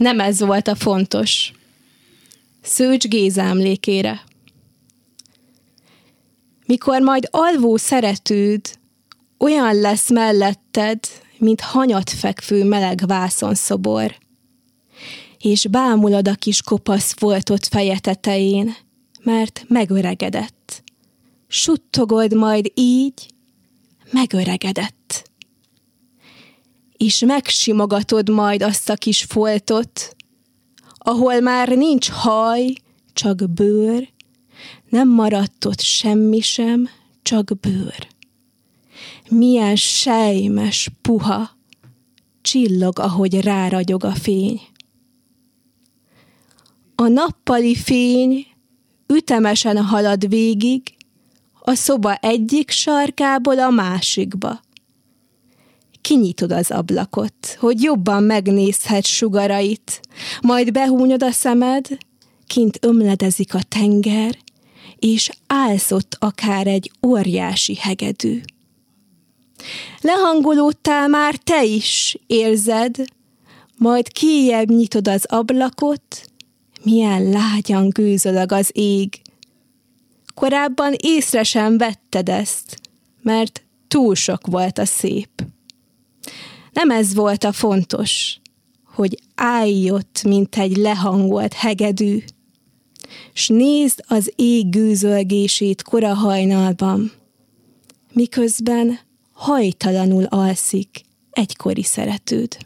Nem ez volt a fontos. Szőcs Géza emlékére. Mikor majd alvó szeretőd olyan lesz melletted, mint hanyat fekvő meleg szobor, és bámulod a kis kopasz foltot feje tetején, mert megöregedett. Suttogod majd így, megöregedett és megsimogatod majd azt a kis foltot, ahol már nincs haj, csak bőr, nem maradt ott semmi sem, csak bőr. Milyen sejmes, puha, csillog, ahogy ráragyog a fény. A nappali fény ütemesen halad végig, a szoba egyik sarkából a másikba kinyitod az ablakot, hogy jobban megnézhet sugarait, majd behúnyod a szemed, kint ömledezik a tenger, és állsz akár egy óriási hegedű. Lehangolódtál már te is, érzed, majd kijebb nyitod az ablakot, milyen lágyan gőzöleg az ég. Korábban észre sem vetted ezt, mert túl sok volt a szép. Nem ez volt a fontos, hogy állj ott, mint egy lehangolt hegedű, s nézd az ég gőzölgését korahajnalban, miközben hajtalanul alszik egykori szeretőd.